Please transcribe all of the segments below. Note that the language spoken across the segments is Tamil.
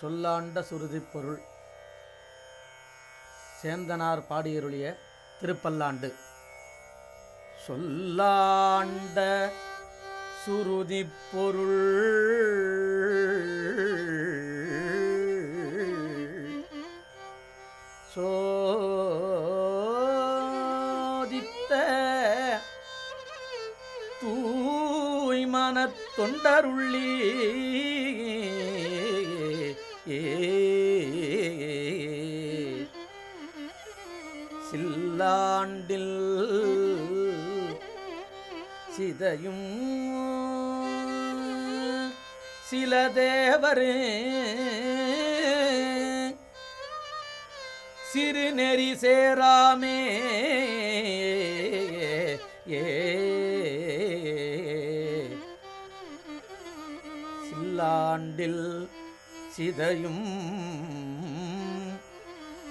சொல்லாண்ட சுருதிப் பொருள் சேந்தனார் பாடியருளிய திருப்பல்லாண்டு. சொல்லாண்ட சுருதி பொருள் சோதித்த மனத் தொண்டருள்ளி. சில்லாண்டில் சிதையும் சில தேவரே. சிறுநெறி சேராமே. சில்லாண்டில் சிதையும்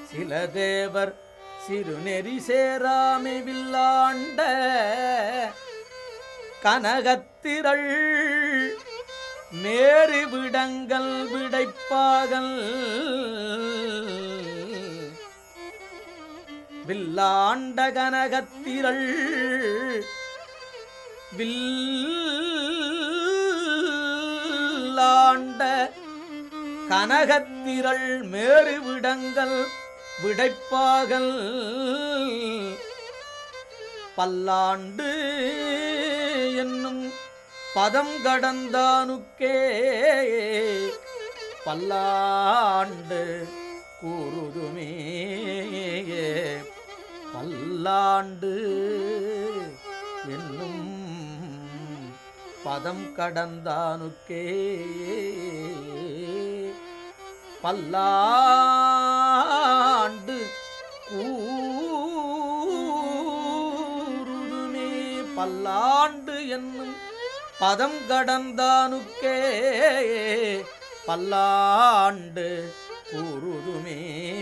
சில தேவர் சிறுநெறி சேராமை வில்லாண்ட கனகத்திரள் மேறு விடங்கள் விடைப்பாகல் வில்லாண்ட கனகத்திரள் வில்லாண்ட கனகத்திரள் மேறு விடங்கள் விடைப்பாகல். பல்லாண்டு என்னும் பதம் கடந்தானுக்கே. பல்லாண்டு கூறுதுமே. பல்லாண்டு என்னும் பதம் கடந்தானுக்கே. பல்லாண்டு கூறுதுமே. பல்லாண்டு என்னும் பதம் கடந்தானுக்கே. பல்லாண்டு கூறுதுமே.